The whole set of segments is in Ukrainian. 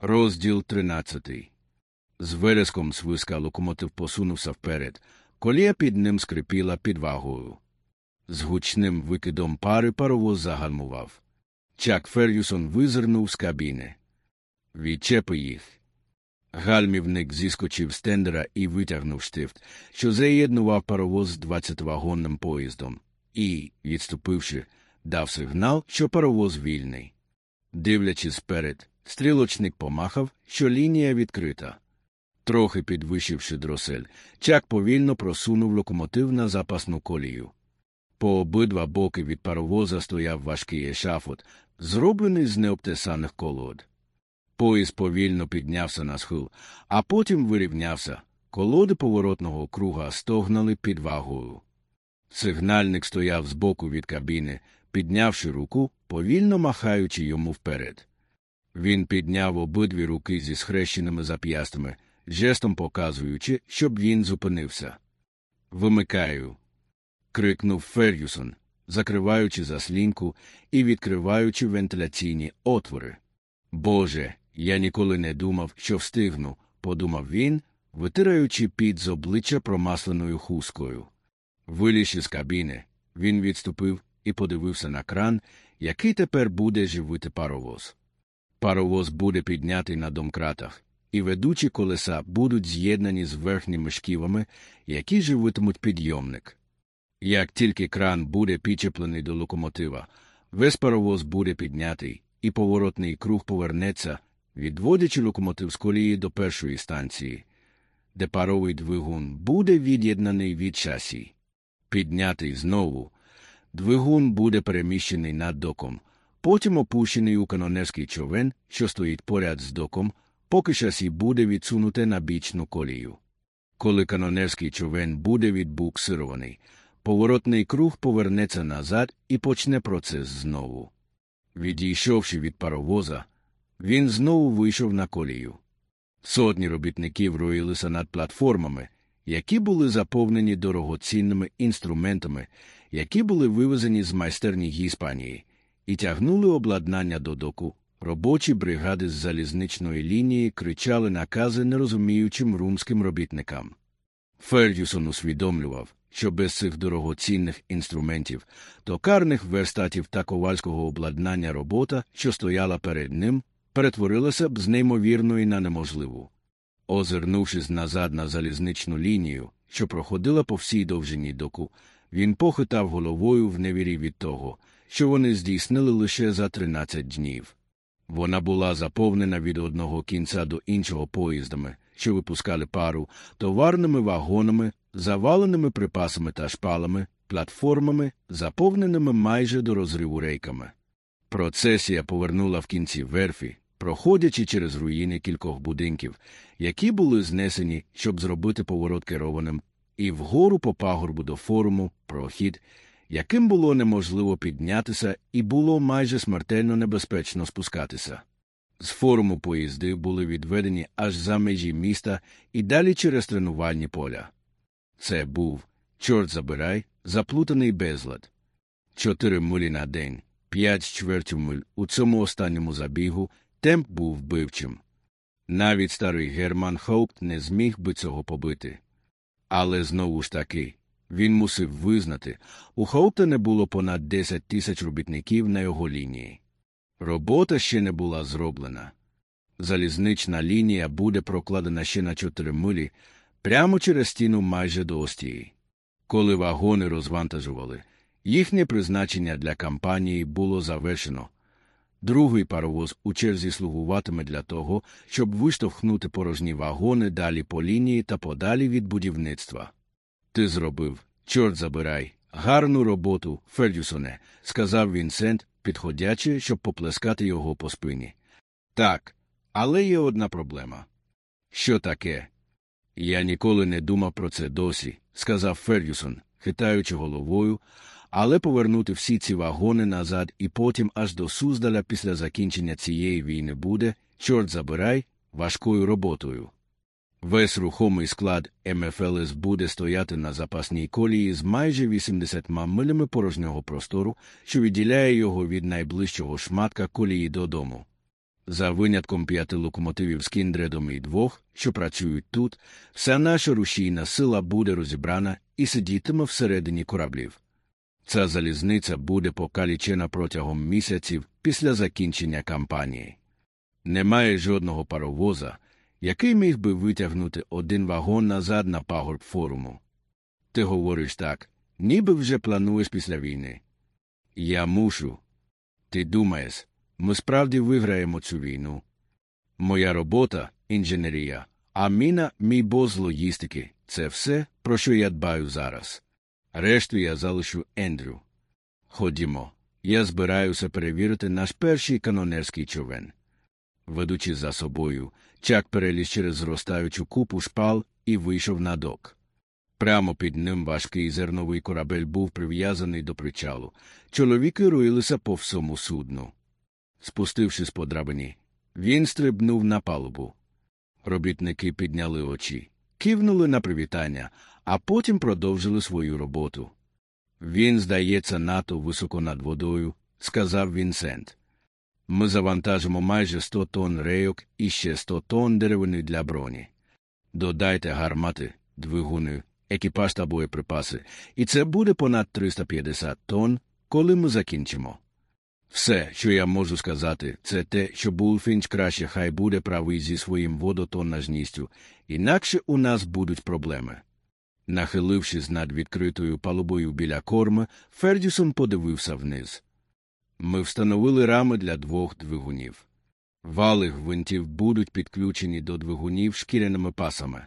Розділ 13. З вереском свиска локомотив посунувся вперед. Колія під ним скрипіла під вагою. З гучним викидом пари паровоз загальмував. Чак Ферюсон визирнув з кабіни. Відчепи їх. Гальмівник зіскочив з тендера і витягнув штифт, що заєднував паровоз з 20-вагонним поїздом, і, відступивши, дав сигнал, що паровоз вільний. Дивлячись вперед, стрілочник помахав, що лінія відкрита. Трохи підвищивши дросель, чак повільно просунув локомотив на запасну колію. По обидва боки від паровоза стояв важкий ешафот, зроблений з необтесаних колод. Поїзд повільно піднявся на схил, а потім вирівнявся. Колоди поворотного круга стогнали під вагою. Сигнальник стояв збоку від кабіни, піднявши руку, повільно махаючи йому вперед. Він підняв обидві руки зі схрещеними зап'ястами, жестом показуючи, щоб він зупинився. Вимикаю. крикнув Ферюсон, закриваючи заслінку і відкриваючи вентиляційні отвори. Боже, я ніколи не думав, що встигну, подумав він, витираючи під з обличчя промасленою хусткою. Вилізши з кабіни, він відступив і подивився на кран, який тепер буде живити паровоз. Паровоз буде піднятий на домкратах, і ведучі колеса будуть з'єднані з верхніми шківами, які живитимуть підйомник. Як тільки кран буде підчеплений до локомотива, весь паровоз буде піднятий, і поворотний круг повернеться, відводячи локомотив з колії до першої станції, де паровий двигун буде від'єднаний від шасі. Піднятий знову, двигун буде переміщений над доком, потім опущений у канонерський човен, що стоїть поряд з доком, поки шасі буде відсунуте на бічну колію. Коли канонерський човен буде відбуксирований, поворотний круг повернеться назад і почне процес знову. Відійшовши від паровоза, він знову вийшов на колію. Сотні робітників роїлися над платформами, які були заповнені дорогоцінними інструментами, які були вивезені з майстерні Іспанії, і тягнули обладнання до доку. Робочі бригади з залізничної лінії кричали накази нерозуміючим румським робітникам. Фердюсон усвідомлював, що без цих дорогоцінних інструментів, токарних верстатів та ковальського обладнання робота, що стояла перед ним, перетворилася б з неймовірної на неможливу. Озирнувшись назад на залізничну лінію, що проходила по всій довжині доку, він похитав головою в невірі від того, що вони здійснили лише за 13 днів. Вона була заповнена від одного кінця до іншого поїздами, що випускали пару, товарними вагонами, заваленими припасами та шпалами, платформами, заповненими майже до розриву рейками. Процесія повернула в кінці верфі, проходячи через руїни кількох будинків, які були знесені, щоб зробити поворот керованим, і вгору по пагорбу до форуму прохід, яким було неможливо піднятися і було майже смертельно небезпечно спускатися. З форуму поїзди були відведені аж за межі міста і далі через тренувальні поля. Це був, чорт забирай, заплутаний безлад. Чотири милі на день, п'ять з чвертю миль у цьому останньому забігу темп був вбивчим. Навіть старий Герман Хоупт не зміг би цього побити. Але знову ж таки, він мусив визнати, у Хоупта не було понад 10 тисяч робітників на його лінії. Робота ще не була зроблена. Залізнична лінія буде прокладена ще на 4 милі, прямо через стіну майже до Остії. Коли вагони розвантажували, їхнє призначення для кампанії було завершено. Другий паровоз у черзі слугуватиме для того, щоб виштовхнути порожні вагони далі по лінії та подалі від будівництва. Ти зробив, чорт забирай, гарну роботу, Фердюсоне, сказав Вінсент, підходячи, щоб поплескати його по спині. Так, але є одна проблема. Що таке? Я ніколи не думав про це досі, сказав Фердюсон, хитаючи головою, але повернути всі ці вагони назад і потім аж до Суздаля після закінчення цієї війни буде, чорт забирай, важкою роботою. Весь рухомий склад МФЛС буде стояти на запасній колії з майже 80 милями порожнього простору, що відділяє його від найближчого шматка колії додому. За винятком п'яти локомотивів з кіндредом і двох, що працюють тут, вся наша рушійна сила буде розібрана і сидітиме всередині кораблів. Ця залізниця буде покалічена протягом місяців після закінчення кампанії. Немає жодного паровоза, який міг би витягнути один вагон назад на пагорб форуму. Ти говориш так, ніби вже плануєш після війни. Я мушу. Ти думаєш, ми справді виграємо цю війну. Моя робота інженерія, а міна мій боз логістики це все, про що я дбаю зараз. Решту я залишу Ендрю. Ходімо, я збираюся перевірити наш перший канонерський човен. Ведучи за собою, чак переліз через зростаючу купу шпал і вийшов на док. Прямо під ним важкий зерновий корабель був прив'язаний до причалу. Чоловіки руїлися по всьому судну. Спустившись по драбині, він стрибнув на палубу. Робітники підняли очі, кивнули на привітання, а потім продовжили свою роботу. Він, здається, надто високо над водою, сказав Вінсент. Ми завантажимо майже 100 тонн рейок і ще 100 тонн деревини для броні. Додайте гармати, двигуни, екіпаж та боєприпаси, і це буде понад 350 тонн, коли ми закінчимо. Все, що я можу сказати, це те, що Булфінч краще хай буде правий зі своїм водотоннажністю, інакше у нас будуть проблеми. Нахилившись над відкритою палубою біля корми, Фердюсон подивився вниз. Ми встановили рами для двох двигунів. Вали гвинтів будуть підключені до двигунів шкіряними пасами.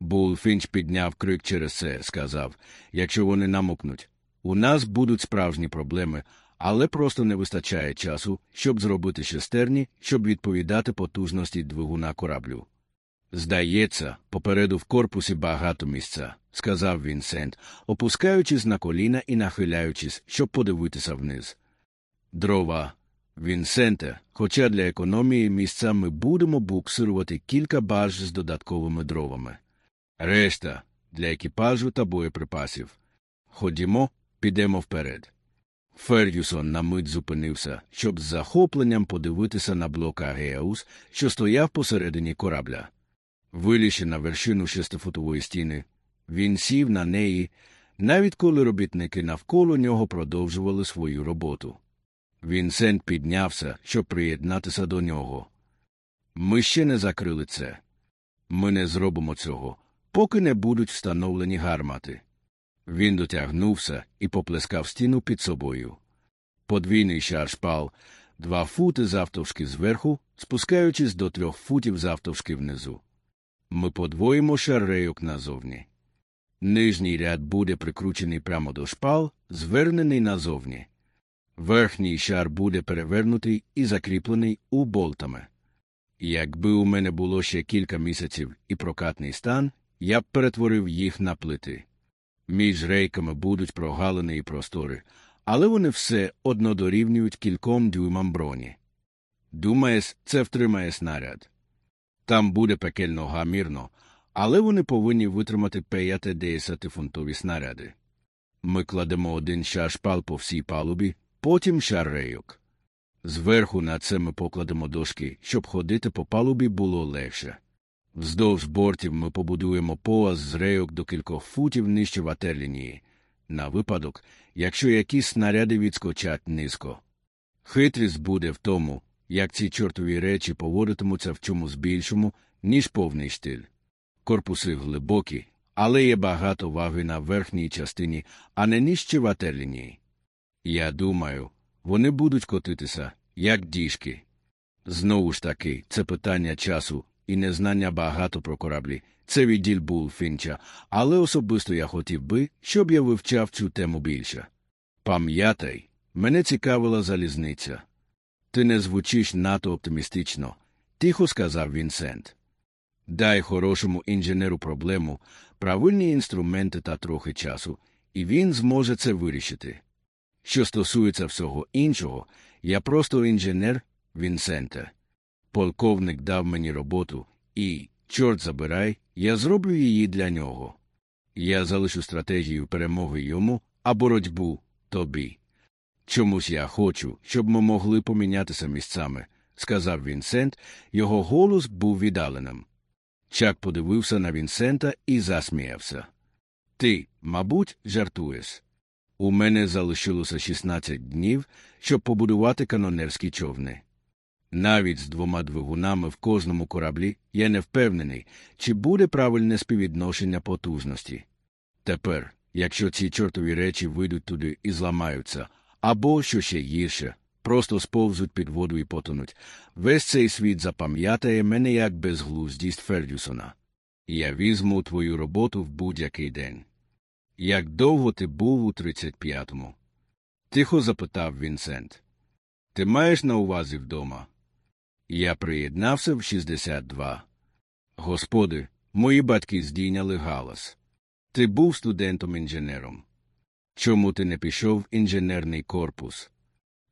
Булфінч підняв крик через це, сказав якщо вони намокнуть, у нас будуть справжні проблеми, але просто не вистачає часу, щоб зробити шестерні, щоб відповідати потужності двигуна кораблю. Здається, попереду в корпусі багато місця, сказав Вінсент, опускаючись на коліна і нахиляючись, щоб подивитися вниз. Дрова. Вінсенте, хоча для економії місця ми будемо буксирувати кілька барж з додатковими дровами. Решта для екіпажу та боєприпасів. Ходімо, підемо вперед. Фердюсон на мить зупинився, щоб з захопленням подивитися на блок Агеус, що стояв посередині корабля. Вилізши на вершину шестифутової стіни, він сів на неї, навіть коли робітники навколо нього продовжували свою роботу. Вінсент піднявся, щоб приєднатися до нього. Ми ще не закрили це. Ми не зробимо цього, поки не будуть встановлені гармати. Він дотягнувся і поплескав стіну під собою. Подвійний шар шпал, два фути завтовшки зверху, спускаючись до трьох футів завтовшки внизу. Ми подвоїмо шар рейок назовні. Нижній ряд буде прикручений прямо до шпал, звернений назовні. Верхній шар буде перевернутий і закріплений у болтами. Якби у мене було ще кілька місяців і прокатний стан, я б перетворив їх на плити. Між рейками будуть прогалини і простори, але вони все одно дорівнюють кільком дюймам броні. Думаєш, це втримає снаряд. Там буде пекельно гамірно, але вони повинні витримати 5-10-фунтові снаряди. Ми кладемо один шар шпал по всій палубі, потім шар рейок. Зверху на це ми покладемо дошки, щоб ходити по палубі було легше. Вздовж бортів ми побудуємо пояс з рейок до кількох футів нижче ватерлінії, на випадок, якщо якісь снаряди відскочать низько. Хитрість буде в тому, як ці чортові речі поводитимуться в чомусь більшому, ніж повний штиль. Корпуси глибокі, але є багато ваги на верхній частині, а не нижче ватерлінії. Я думаю, вони будуть котитися, як діжки. Знову ж таки, це питання часу і незнання багато про кораблі. Це відділ був Фінча, але особисто я хотів би, щоб я вивчав цю тему більше. Пам'ятай, мене цікавила залізниця. Ти не звучиш надто оптимістично, тихо сказав Вінсент. Дай хорошому інженеру проблему, правильні інструменти та трохи часу, і він зможе це вирішити. Що стосується всього іншого, я просто інженер Вінсенте. Полковник дав мені роботу, і, чорт забирай, я зроблю її для нього. Я залишу стратегію перемоги йому, а боротьбу тобі. Чомусь я хочу, щоб ми могли помінятися місцями, сказав Вінсент, його голос був віддаленим. Чак подивився на Вінсента і засміявся. Ти, мабуть, жартуєш. У мене залишилося 16 днів, щоб побудувати канонерські човни. Навіть з двома двигунами в кожному кораблі я не впевнений, чи буде правильне співвідношення потужності. Тепер, якщо ці чортові речі вийдуть туди і зламаються, або, що ще гірше, просто сповзуть під воду і потонуть, весь цей світ запам'ятає мене як безглуздість Фердюсона. Я візьму твою роботу в будь-який день. Як довго ти був у 35-му? Тихо запитав Вінсент. Ти маєш на увазі вдома? Я приєднався в 62. Господи, мої батьки здійняли галас. Ти був студентом-інженером. Чому ти не пішов в інженерний корпус?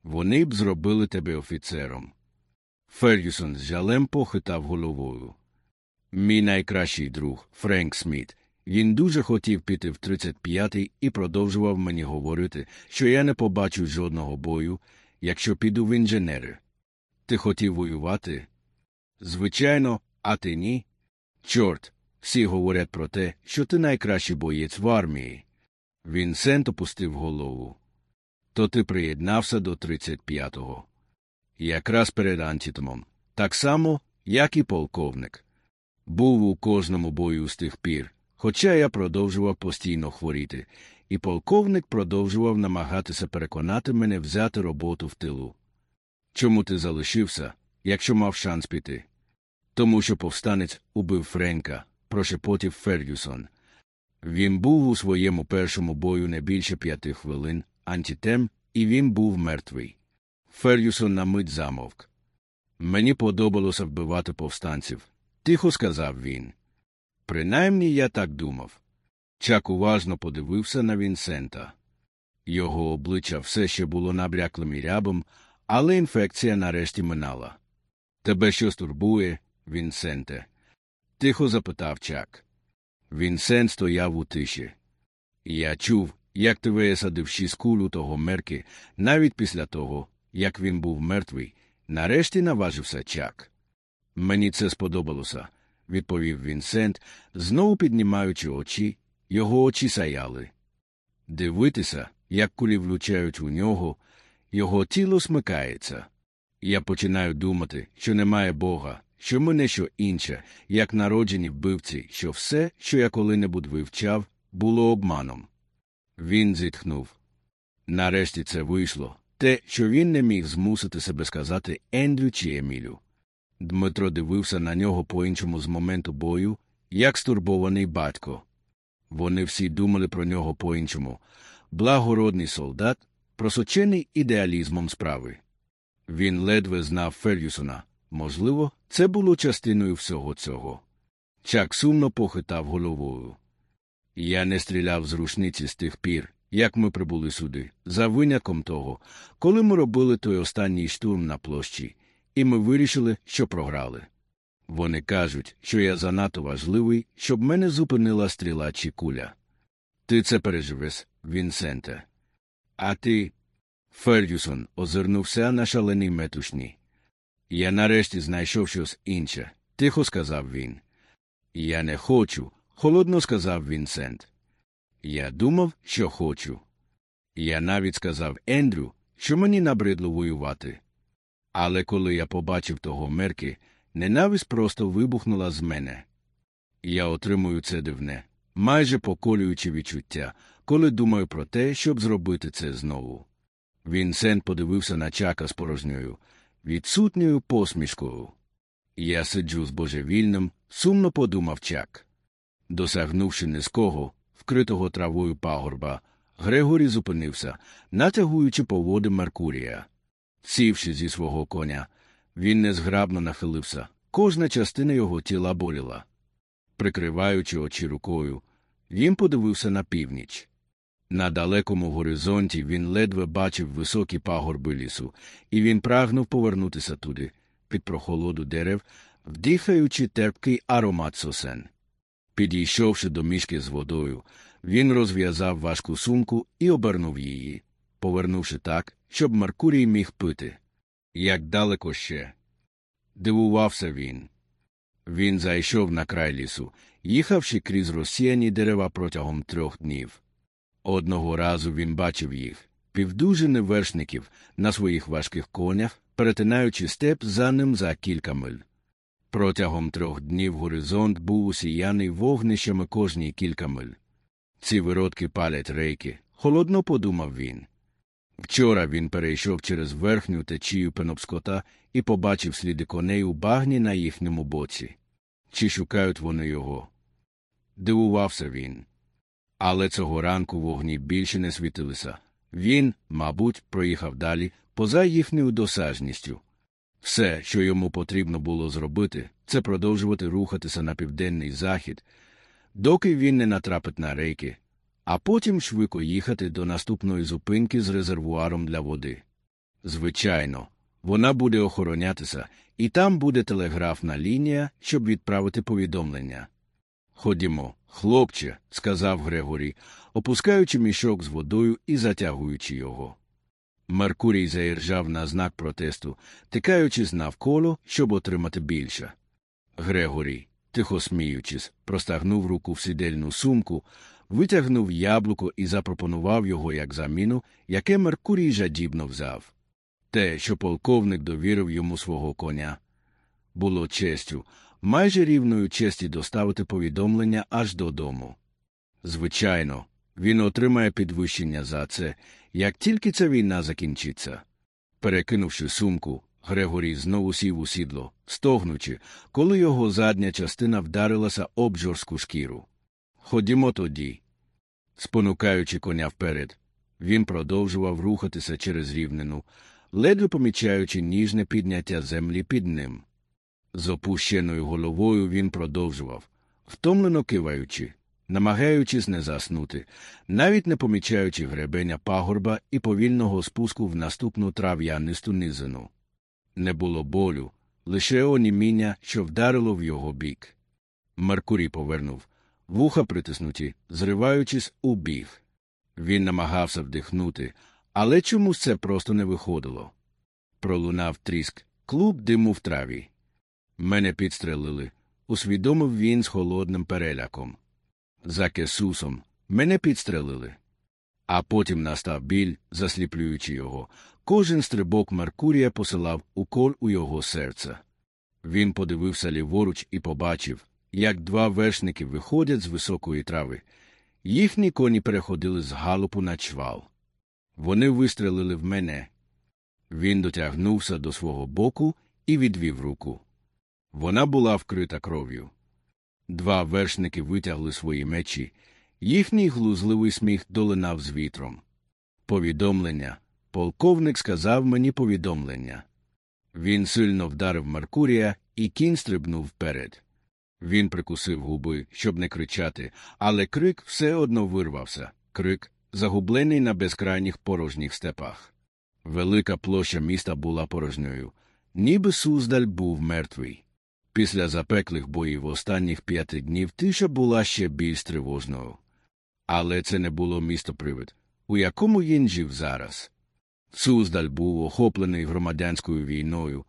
Вони б зробили тебе офіцером. Фергюсон з жалем похитав головою. Мій найкращий друг, Френк Сміт, він дуже хотів піти в 35-й і продовжував мені говорити, що я не побачу жодного бою, якщо піду в інженери. Ти хотів воювати? Звичайно, а ти ні. Чорт, всі говорять про те, що ти найкращий боєць в армії. Вінсент опустив голову. То ти приєднався до 35-го. Якраз перед антитомом. Так само, як і полковник. Був у кожному бою з тих пір, хоча я продовжував постійно хворіти, і полковник продовжував намагатися переконати мене взяти роботу в тилу. Чому ти залишився, якщо мав шанс піти? Тому що повстанець убив Френка, прошепотів Фергюсон. Він був у своєму першому бою не більше п'яти хвилин, антитем, і він був мертвий. Фергюсон на мить замовк. Мені подобалося вбивати повстанців, тихо сказав він. Принаймні я так думав. Чак уважно подивився на Вінсента. Його обличчя все ще було набряклим і рябом, але інфекція нарешті минала. Тебе щось турбує, Вінсенте? Тихо запитав Чак. Вінсент стояв у тиші. Я чув, як ти висадив шість куль у того мерки, навіть після того, як він був мертвий, нарешті наважився Чак. Мені це сподобалося, відповів Вінсент, знову піднімаючи очі, його очі саяли. Дивитися, як кулі влучають у нього, його тіло смикається. Я починаю думати, що немає Бога, що ми не що інше, як народжені вбивці, що все, що я коли-небудь вивчав, було обманом. Він зітхнув. Нарешті це вийшло те, що він не міг змусити себе сказати Ендрю чи Емілю. Дмитро дивився на нього по іншому з моменту бою, як стурбований батько. Вони всі думали про нього по іншому благородний солдат, просочений ідеалізмом справи. Він ледве знав Фергюсона. Можливо, це було частиною всього цього. Чак сумно похитав головою. Я не стріляв з рушниці з тих пір, як ми прибули сюди, за винятком того, коли ми робили той останній штурм на площі, і ми вирішили, що програли. Вони кажуть, що я занадто важливий, щоб мене зупинила стріла чи куля. Ти це переживеш, Вінсенте. А ти. Фердюсон озирнувся на шалений метушні. Я нарешті знайшов щось інше, тихо сказав він. Я не хочу, холодно сказав Вінсент. Я думав, що хочу. Я навіть сказав Ендрю, що мені набридло воювати. Але коли я побачив того мерки, ненависть просто вибухнула з мене. Я отримую це дивне, майже поколюючи відчуття, коли думаю про те, щоб зробити це знову. Вінсент подивився на чака з порожньою, відсутньою посмішкою. Я сиджу з божевільним, сумно подумав чак. Досягнувши низького, вкритого травою пагорба, Грегорі зупинився, натягуючи поводи Меркурія. Сівши зі свого коня, він незграбно нахилився, кожна частина його тіла боліла. Прикриваючи очі рукою, він подивився на північ. На далекому горизонті він ледве бачив високі пагорби лісу, і він прагнув повернутися туди, під прохолоду дерев, вдихаючи терпкий аромат сосен. Підійшовши до мішки з водою, він розв'язав важку сумку і обернув її, повернувши так, щоб Меркурій міг пити. Як далеко ще? Дивувався він. Він зайшов на край лісу, їхавши крізь розсіяні дерева протягом трьох днів. Одного разу він бачив їх, півдужини вершників на своїх важких конях, перетинаючи степ за ним за кілька миль. Протягом трьох днів горизонт був усіяний вогнищами кожні кілька миль. Ці виродки палять рейки, холодно подумав він. Вчора він перейшов через верхню течію пенопскота і побачив сліди коней у багні на їхньому боці. Чи шукають вони його? Дивувався він. Але цього ранку вогні більше не світилися. Він, мабуть, проїхав далі, поза їхньою досяжністю. Все, що йому потрібно було зробити, це продовжувати рухатися на південний захід, доки він не натрапить на рейки, а потім швидко їхати до наступної зупинки з резервуаром для води. Звичайно, вона буде охоронятися, і там буде телеграфна лінія, щоб відправити повідомлення. Ходімо, хлопче, сказав Грегорій, опускаючи мішок з водою і затягуючи його. Меркурій заіржав на знак протесту, тикаючись навколо, щоб отримати більше. Грегорій, тихо сміючись, простагнув руку в сідельну сумку, витягнув яблуко і запропонував його як заміну, яке Меркурій жадібно взяв. Те, що полковник довірив йому свого коня, було честю, майже рівною честі доставити повідомлення аж додому. Звичайно, він отримає підвищення за це, як тільки ця війна закінчиться. Перекинувши сумку, Грегорій знову сів у сідло, стогнучи, коли його задня частина вдарилася об жорстку шкіру. Ходімо тоді. Спонукаючи коня вперед, він продовжував рухатися через рівнину, ледве помічаючи ніжне підняття землі під ним. З опущеною головою він продовжував, втомлено киваючи, намагаючись не заснути, навіть не помічаючи гребеня пагорба і повільного спуску в наступну трав'янисту низину. Не було болю, лише оніміння, що вдарило в його бік. Меркурій повернув, вуха притиснуті, зриваючись у біг. Він намагався вдихнути, але чомусь це просто не виходило. Пролунав тріск, клуб диму в траві. Мене підстрелили, усвідомив він з холодним переляком. За кесусом мене підстрелили. А потім настав біль, засліплюючи його. Кожен стрибок Меркурія посилав укол у його серце. Він подивився ліворуч і побачив, як два вершники виходять з високої трави. Їхні коні переходили з галопу на чвал. Вони вистрелили в мене. Він дотягнувся до свого боку і відвів руку. Вона була вкрита кров'ю. Два вершники витягли свої мечі, їхній глузливий сміх долинав з вітром. Повідомлення. Полковник сказав мені повідомлення. Він сильно вдарив Меркурія, і кінь стрибнув вперед. Він прикусив губи, щоб не кричати, але крик все одно вирвався крик, загублений на безкрайніх порожніх степах. Велика площа міста була порожньою, ніби Суздаль був мертвий. Після запеклих боїв останніх п'яти днів тиша була ще більш тривожною. Але це не було містопривид, у якому він жив зараз. Суздаль був охоплений громадянською війною,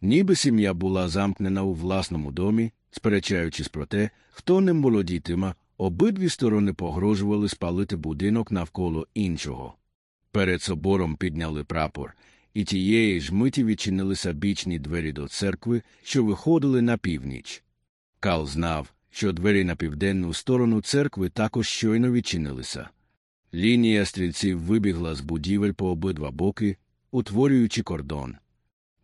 ніби сім'я була замкнена у власному домі, сперечаючись про те, хто ним володітиме, обидві сторони погрожували спалити будинок навколо іншого. Перед собором підняли прапор, і тієї ж миті відчинилися бічні двері до церкви, що виходили на північ. Кал знав, що двері на південну сторону церкви також щойно відчинилися. Лінія стрільців вибігла з будівель по обидва боки, утворюючи кордон.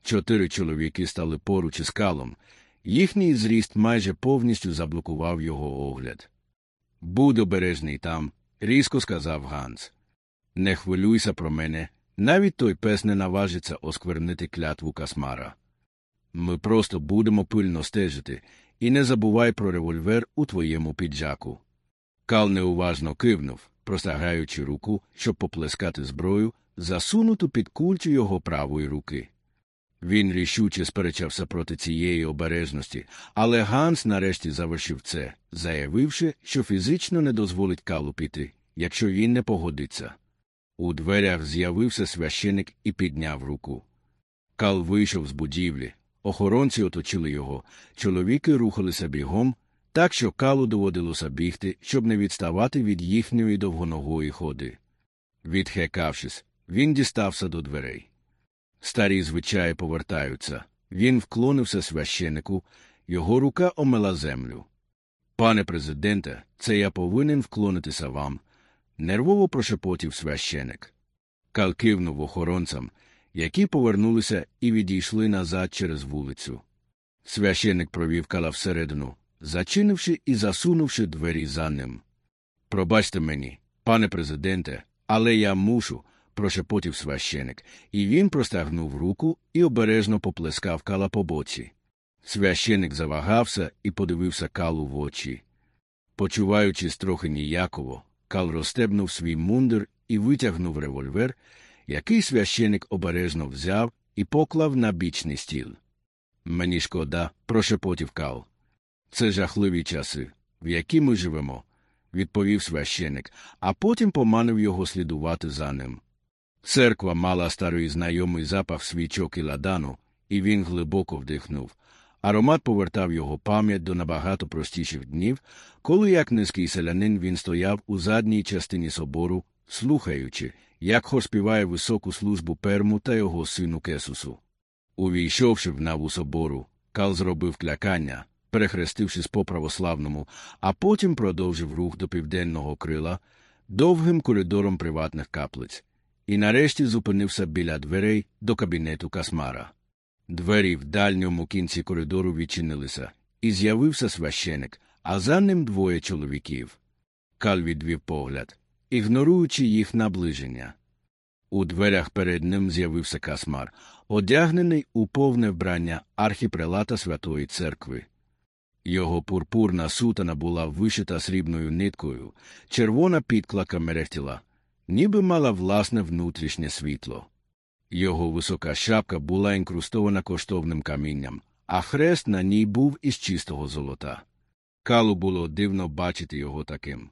Чотири чоловіки стали поруч із калом, їхній зріст майже повністю заблокував його огляд. Будь обережний там, різко сказав Ганс. Не хвилюйся про мене, навіть той пес не наважиться осквернити клятву касмара. Ми просто будемо пильно стежити, і не забувай про револьвер у твоєму піджаку. Кал неуважно кивнув, простягаючи руку, щоб поплескати зброю, засунуту під кульчу його правої руки. Він рішуче сперечався проти цієї обережності, але Ганс нарешті завершив це, заявивши, що фізично не дозволить Калу піти, якщо він не погодиться. У дверях з'явився священик і підняв руку. Кал вийшов з будівлі, Охоронці оточили його, чоловіки рухалися бігом, так що калу доводилося бігти, щоб не відставати від їхньої довгоногої ходи. Відхекавшись, він дістався до дверей. Старі звичаї повертаються. Він вклонився священику, його рука омила землю. Пане президенте, це я повинен вклонитися вам, нервово прошепотів священик. Кал кивнув охоронцям, які повернулися і відійшли назад через вулицю. Священик провів кала всередину, зачинивши і засунувши двері за ним. Пробачте мені, пане президенте, але я мушу, прошепотів священик, і він простягнув руку і обережно поплескав кала по боці. Священик завагався і подивився калу в очі. Почуваючись трохи ніяково, кал розстебнув свій мундир і витягнув револьвер, який священик обережно взяв і поклав на бічний стіл. Мені шкода, прошепотів кал. Це жахливі часи, в які ми живемо, відповів священик, а потім поманив його слідувати за ним. Церква мала старий знайомий запах свічок і ладану, і він глибоко вдихнув. Аромат повертав його пам'ять до набагато простіших днів, коли, як низький селянин, він стояв у задній частині собору, слухаючи, як хор співає високу службу перму та його сину Кесусу. Увійшовши в наву собору, Кал зробив клякання, перехрестившись по православному, а потім продовжив рух до південного крила довгим коридором приватних каплиць, і нарешті зупинився біля дверей до кабінету Касмара. Двері в дальньому кінці коридору відчинилися, і з'явився священик, а за ним двоє чоловіків. Кал відвів погляд, ігноруючи їх наближення. У дверях перед ним з'явився касмар, одягнений у повне вбрання архіпрелата Святої Церкви. Його пурпурна сутана була вишита срібною ниткою, червона підклака мерехтіла, ніби мала власне внутрішнє світло. Його висока шапка була інкрустована коштовним камінням, а хрест на ній був із чистого золота. Калу було дивно бачити його таким.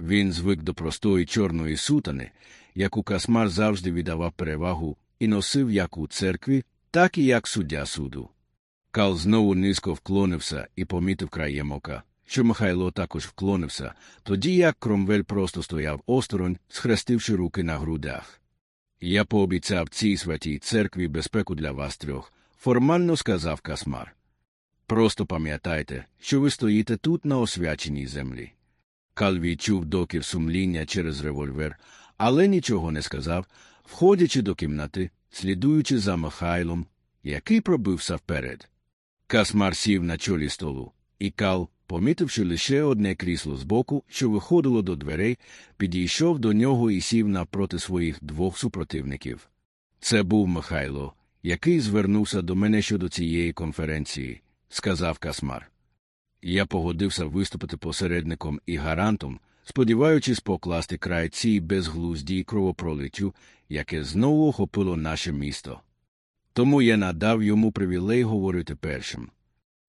Він звик до простої чорної сутани, яку Касмар завжди віддавав перевагу і носив як у церкві, так і як суддя суду. Кал знову низько вклонився і помітив краєм ока, що Михайло також вклонився, тоді як Кромвель просто стояв осторонь, схрестивши руки на грудях. Я пообіцяв цій святій церкві безпеку для вас трьох, формально сказав Касмар. Просто пам'ятайте, що ви стоїте тут на освяченій землі. Кал відчув докір сумління через револьвер, але нічого не сказав, входячи до кімнати, слідуючи за Михайлом, який пробився вперед. Касмар сів на чолі столу, і Кал, помітивши лише одне крісло збоку, що виходило до дверей, підійшов до нього і сів напроти своїх двох супротивників. Це був Михайло, який звернувся до мене щодо цієї конференції, сказав Касмар. Я погодився виступити посередником і гарантом, сподіваючись покласти край цій безглуздій кровопролиттю, яке знову охопило наше місто. Тому я надав йому привілей говорити першим.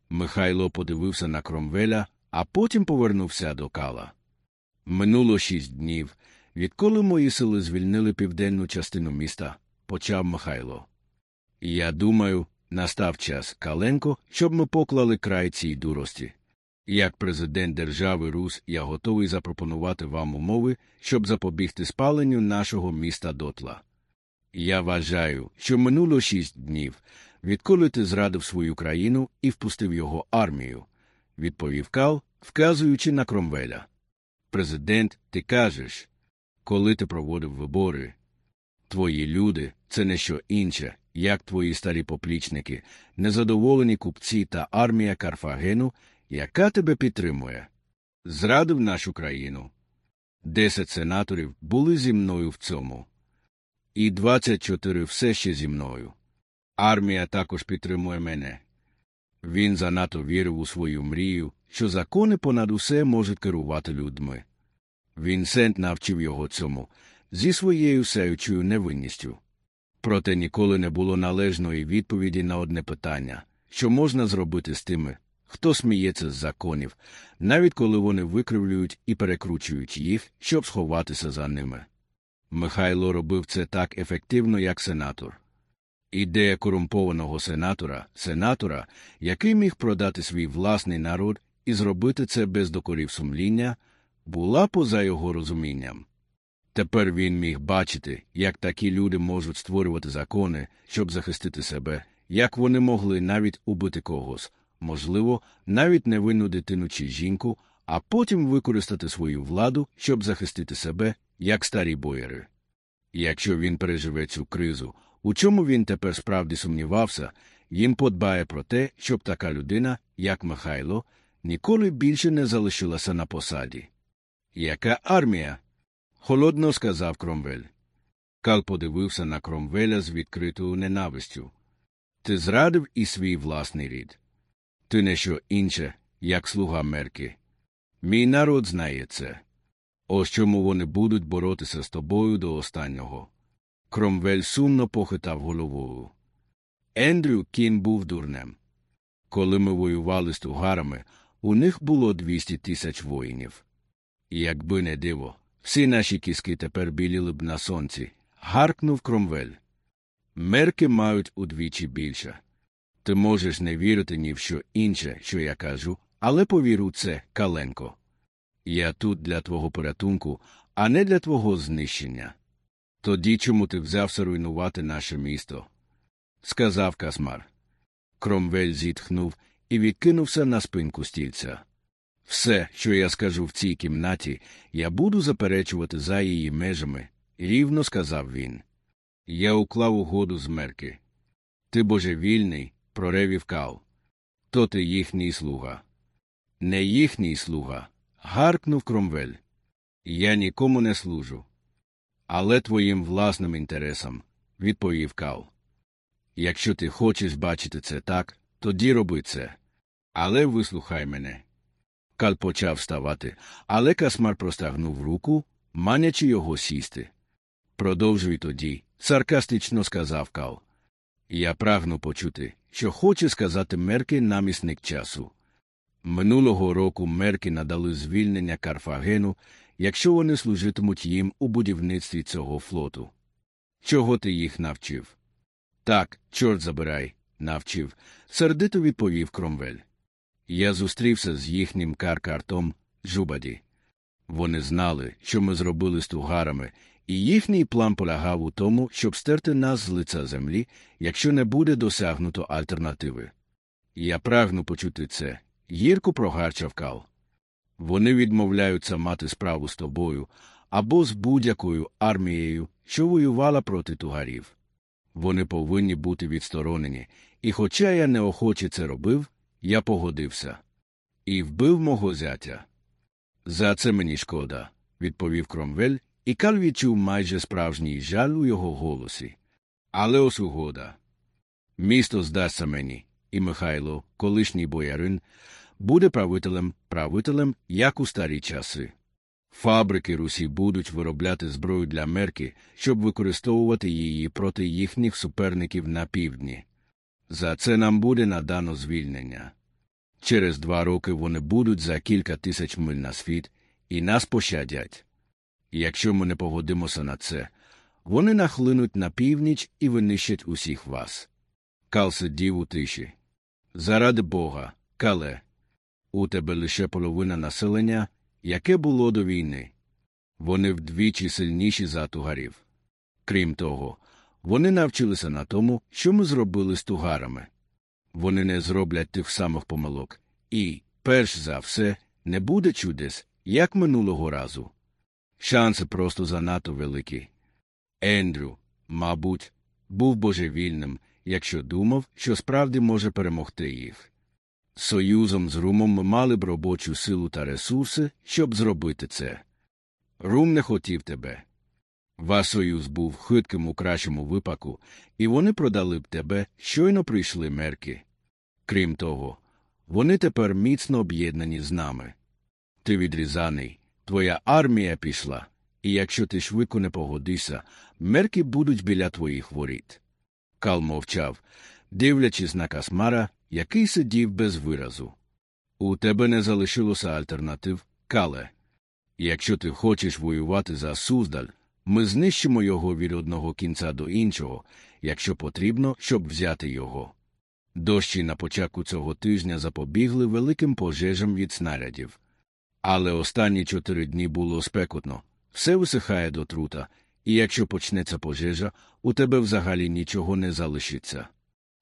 Михайло подивився на Кромвеля, а потім повернувся до кала. Минуло шість днів, відколи мої сили звільнили південну частину міста, почав Михайло. Я думаю, настав час Каленко, щоб ми поклали край цій дурості. Як президент держави Рус, я готовий запропонувати вам умови, щоб запобігти спаленню нашого міста дотла. Я вважаю, що минуло шість днів, відколи ти зрадив свою країну і впустив його армію, відповів Кал, вказуючи на Кромвеля. Президент, ти кажеш, коли ти проводив вибори. Твої люди це не що інше, як твої старі поплічники, незадоволені купці та армія Карфагену, яка тебе підтримує. Зрадив нашу країну. Десять сенаторів були зі мною в цьому. І двадцять чотири все ще зі мною. Армія також підтримує мене. Він занадто вірив у свою мрію, що закони понад усе можуть керувати людьми. Вінсент навчив його цьому зі своєю сяючою невинністю. Проте ніколи не було належної відповіді на одне питання що можна зробити з тими, хто сміється з законів, навіть коли вони викривлюють і перекручують їх, щоб сховатися за ними. Михайло робив це так ефективно, як сенатор. Ідея корумпованого сенатора, сенатора, який міг продати свій власний народ і зробити це без докорів сумління, була поза його розумінням. Тепер він міг бачити, як такі люди можуть створювати закони, щоб захистити себе, як вони могли навіть убити когось, можливо, навіть невинну дитину чи жінку, а потім використати свою владу, щоб захистити себе, як старі боєри. Якщо він переживе цю кризу, у чому він тепер справді сумнівався, їм подбає про те, щоб така людина, як Михайло, ніколи більше не залишилася на посаді. Яка армія? холодно сказав Кромвель. Кал подивився на Кромвеля з відкритою ненавистю. Ти зрадив і свій власний рід. Ти не що інше, як слуга мерки. Мій народ знає це. Ось чому вони будуть боротися з тобою до останнього. Кромвель сумно похитав головою. Ендрю Кін був дурнем. Коли ми воювали з тугарами, у них було 200 тисяч воїнів. І якби не диво, всі наші кіски тепер біліли б на сонці. Гаркнув Кромвель. Мерки мають удвічі більше. Ти можеш не вірити ні в що інше, що я кажу, але повіру це, Каленко. Я тут для твого порятунку, а не для твого знищення. Тоді чому ти взявся руйнувати наше місто? сказав Касмар. Кромвель зітхнув і відкинувся на спинку стільця. Все, що я скажу в цій кімнаті, я буду заперечувати за її межами, рівно сказав він. Я уклав угоду з мерки. Ти божевільний, проревів Кал. То ти їхній слуга. Не їхній слуга. гаркнув Кромвель. Я нікому не служу. Але твоїм власним інтересам, відповів Кал. Якщо ти хочеш бачити це так, тоді роби це. Але вислухай мене. Кал почав вставати, але Касмар простагнув руку, манячи його сісти. Продовжуй тоді, саркастично сказав Кал. Я прагну почути, що хоче сказати мерки намісник часу. Минулого року мерки надали звільнення Карфагену, якщо вони служитимуть їм у будівництві цього флоту. Чого ти їх навчив? Так, чорт забирай, навчив, сердито відповів Кромвель. Я зустрівся з їхнім каркартом Жубаді. Вони знали, що ми зробили з тугарами, і їхній план полягав у тому, щоб стерти нас з лиця землі, якщо не буде досягнуто альтернативи. Я прагну почути це. Гірко прогарчав Кал. Вони відмовляються мати справу з тобою або з будь-якою армією, що воювала проти тугарів. Вони повинні бути відсторонені, і, хоча я неохоче це робив, я погодився і вбив мого зятя. За це мені шкода, відповів Кромвель, і Кал відчув майже справжній жаль у його голосі. Але ось угода. Місто здасться мені, і Михайло, колишній боярин, буде правителем, правителем, як у старі часи. Фабрики Русі будуть виробляти зброю для мерки, щоб використовувати її проти їхніх суперників на півдні. За це нам буде надано звільнення. Через два роки вони будуть за кілька тисяч миль на світ і нас пощадять. Якщо ми не погодимося на це, вони нахлинуть на північ і винищать усіх вас. Кал сидів у тиші. Заради Бога, кале, у тебе лише половина населення, яке було до війни. Вони вдвічі сильніші за тугарів. Крім того, вони навчилися на тому, що ми зробили з тугарами. Вони не зроблять тих самих помилок, і, перш за все, не буде чудес, як минулого разу. Шанси просто занадто великі. Ендрю, мабуть, був божевільним, якщо думав, що справді може перемогти їх. Союзом з Румом ми мали б робочу силу та ресурси, щоб зробити це. Рум не хотів тебе. Ваш союз був хитким у кращому випадку, і вони продали б тебе, щойно прийшли мерки. Крім того, вони тепер міцно об'єднані з нами. Ти відрізаний, твоя армія пішла, і якщо ти швидко не погодишся, мерки будуть біля твоїх воріт. Кал мовчав, дивлячись на Касмара, який сидів без виразу. У тебе не залишилося альтернатив, Кале. Якщо ти хочеш воювати за Суздаль, Ми знищимо його від одного кінця до іншого, якщо потрібно, щоб взяти його. Дощі на початку цього тижня запобігли великим пожежам від снарядів. Але останні чотири дні було спекотно, все висихає до трута, і якщо почнеться пожежа, у тебе взагалі нічого не залишиться.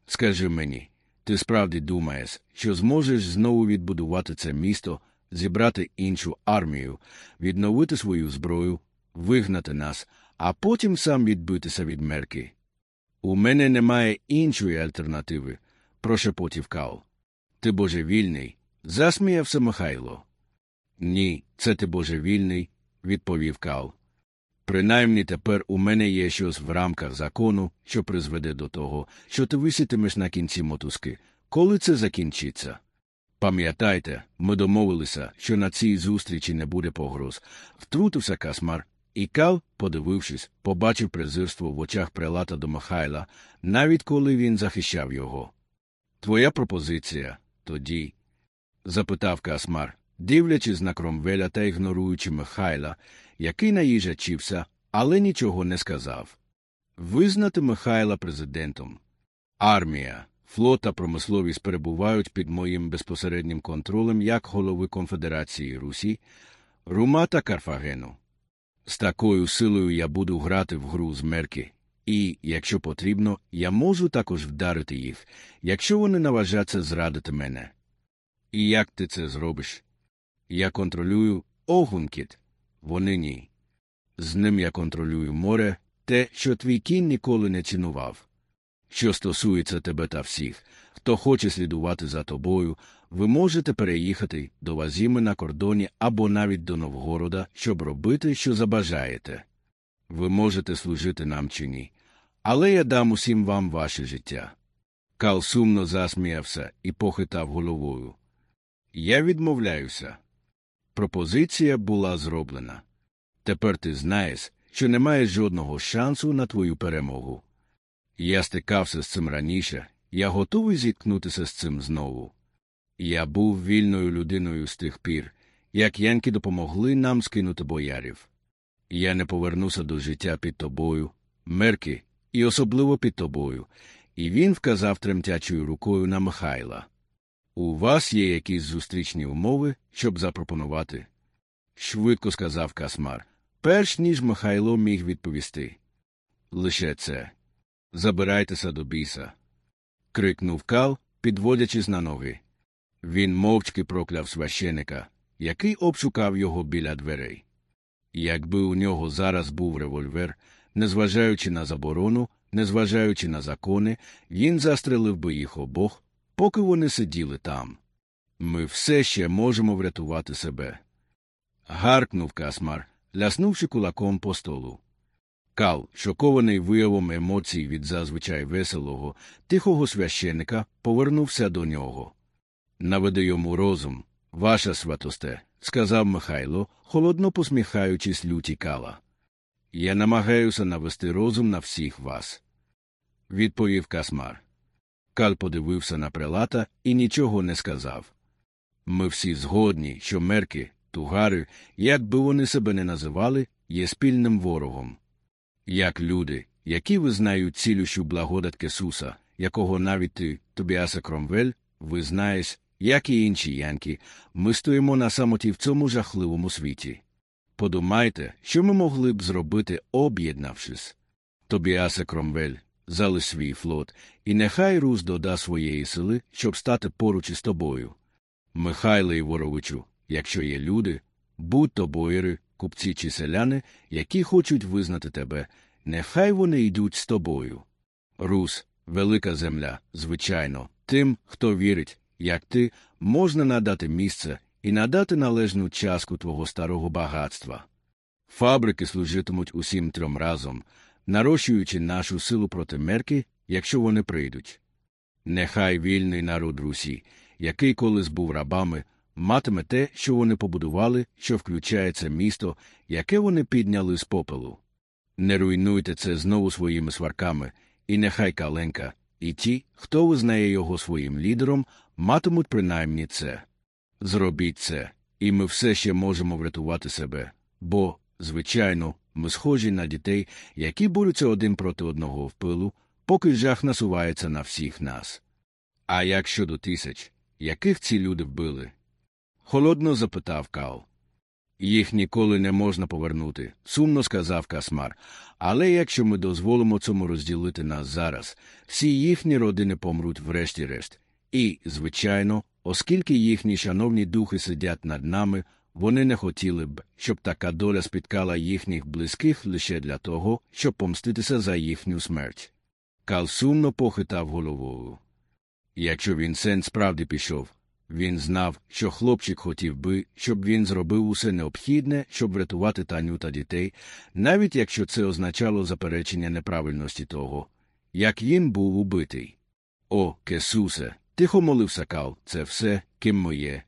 Скажи мені, ти справді думаєш, що зможеш знову відбудувати це місто, зібрати іншу армію, відновити свою зброю, вигнати нас, а потім сам відбитися від мерки. У мене немає іншої альтернативи, прошепотів Кал. Ти божевільний, засміявся Михайло. Ні, це ти божевільний, відповів Кал. Принаймні тепер у мене є щось в рамках закону, що призведе до того, що ти висітимеш на кінці мотузки, коли це закінчиться. Пам'ятайте, ми домовилися, що на цій зустрічі не буде погроз. Втрутився Касмар, і Кал, подивившись, побачив презирство в очах прилата до Михайла, навіть коли він захищав його. Твоя пропозиція тоді? запитав Касмар, дивлячись на кромвеля та ігноруючи Михайла, який наїжачився, але нічого не сказав. Визнати Михайла президентом. Армія, флот та промисловість перебувають під моїм безпосереднім контролем як голови Конфедерації Русі, Рума та Карфагену. З такою силою я буду грати в гру з мерки, і, якщо потрібно, я можу також вдарити їх, якщо вони наважаться зрадити мене. І як ти це зробиш? Я контролюю Огункіт, вони ні. З ним я контролюю море, те, що твій кінь ніколи не цінував. Що стосується тебе та всіх, хто хоче слідувати за тобою, ви можете переїхати до Вазіми на кордоні або навіть до Новгорода, щоб робити, що забажаєте. Ви можете служити нам чи ні, але я дам усім вам ваше життя. Кал сумно засміявся і похитав головою. Я відмовляюся. Пропозиція була зроблена. Тепер ти знаєш, що немає жодного шансу на твою перемогу. Я стикався з цим раніше, я готовий зіткнутися з цим знову. Я був вільною людиною з тих пір, як янки допомогли нам скинути боярів. Я не повернуся до життя під тобою, мерки, і особливо під тобою, і він вказав тремтячою рукою на Михайла. У вас є якісь зустрічні умови, щоб запропонувати? швидко сказав Касмар, перш ніж Михайло міг відповісти. Лише це. Забирайтеся до біса. крикнув Кал, підводячись на ноги. Він мовчки прокляв священика, який обшукав його біля дверей. Якби у нього зараз був револьвер, незважаючи на заборону, незважаючи на закони, він застрелив би їх обох, поки вони сиділи там. Ми все ще можемо врятувати себе. Гаркнув Касмар, ляснувши кулаком по столу. Кал, шокований виявом емоцій від зазвичай веселого, тихого священика, повернувся до нього. Наведи йому розум, ваша святосте, сказав Михайло, холодно посміхаючись люті кала. Я намагаюся навести розум на всіх вас. Відповів Касмар. Кал подивився на прелата і нічого не сказав. Ми всі згодні, що мерки, тугари, як би вони себе не називали, є спільним ворогом. Як люди, які визнають цілющу благодать Кесуса, якого навіть ти, Тобіаса Кромвель, визнаєш, як і інші янки, ми стоїмо на самоті в цьому жахливому світі. Подумайте, що ми могли б зробити, об'єднавшись. Тобіасе Кромвель, залиш свій флот, і нехай Рус дода своєї сили, щоб стати поруч із тобою. Михайле Іворовичу, якщо є люди, будь то боєри, купці чи селяни, які хочуть визнати тебе, нехай вони йдуть з тобою. Рус, велика земля, звичайно, тим, хто вірить, як ти, можна надати місце і надати належну частку твого старого багатства. Фабрики служитимуть усім трьом разом, нарощуючи нашу силу проти мерки, якщо вони прийдуть. Нехай вільний народ Русі, який колись був рабами, матиме те, що вони побудували, що включає це місто, яке вони підняли з попелу. Не руйнуйте це знову своїми сварками, і нехай каленка, і ті, хто визнає його своїм лідером, матимуть принаймні це. Зробіть це, і ми все ще можемо врятувати себе, бо, звичайно, Ми схожі на дітей, які борються один проти одного в пилу, поки жах насувається на всіх нас. А як щодо тисяч, яких ці люди вбили? Холодно запитав Кал. Їх ніколи не можна повернути, сумно сказав Касмар. Але якщо ми дозволимо цьому розділити нас зараз, всі їхні родини помруть врешті-решт. І, звичайно, оскільки їхні шановні духи сидять над нами, вони не хотіли б, щоб така доля спіткала їхніх близьких лише для того, щоб помститися за їхню смерть. Кал сумно похитав головою. Якщо він сен справді пішов, він знав, що хлопчик хотів би, щоб він зробив усе необхідне, щоб врятувати Таню та дітей, навіть якщо це означало заперечення неправильності того, як він був убитий. О, Кесусе, тихо молився Кал, це все, ким моє.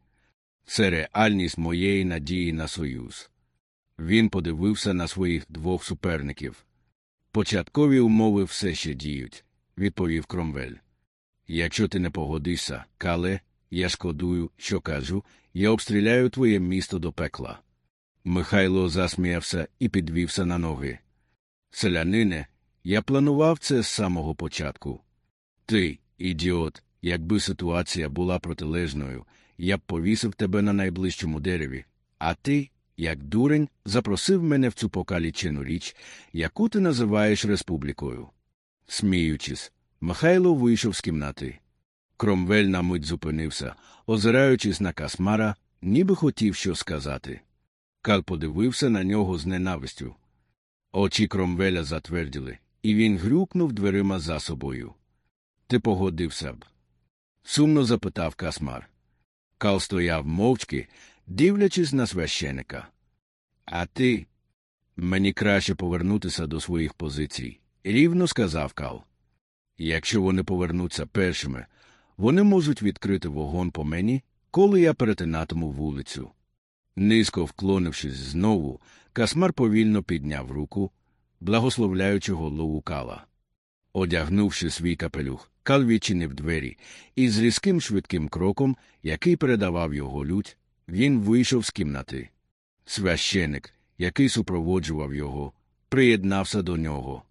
Це реальність моєї надії на союз. Він подивився на своїх двох суперників. Початкові умови все ще діють, відповів Кромвель. Якщо ти не погодишся, Кале, я шкодую, що кажу, я обстріляю твоє місто до пекла. Михайло засміявся і підвівся на ноги. Селянине, я планував це з самого початку. Ти, ідіот, якби ситуація була протилежною, я б повісив тебе на найближчому дереві, а ти, як дурень, запросив мене в цю покалічену річ, яку ти називаєш республікою. Сміючись, Михайло вийшов з кімнати. Кромвель на мить зупинився, озираючись на касмара, ніби хотів що сказати. Кал подивився на нього з ненавистю. Очі Кромвеля затверділи, і він грюкнув дверима за собою. Ти погодився б? Сумно запитав касмар. Кал стояв мовчки, дивлячись на священика. А ти? Мені краще повернутися до своїх позицій, рівно сказав Кал. Якщо вони повернуться першими, вони можуть відкрити вогонь по мені, коли я перетинатиму вулицю. Низько вклонившись знову, Касмар повільно підняв руку, благословляючи голову кала. Одягнувши свій капелюх, кал відчинив двері, і з різким швидким кроком, який передавав його лють, він вийшов з кімнати. Священик, який супроводжував його, приєднався до нього.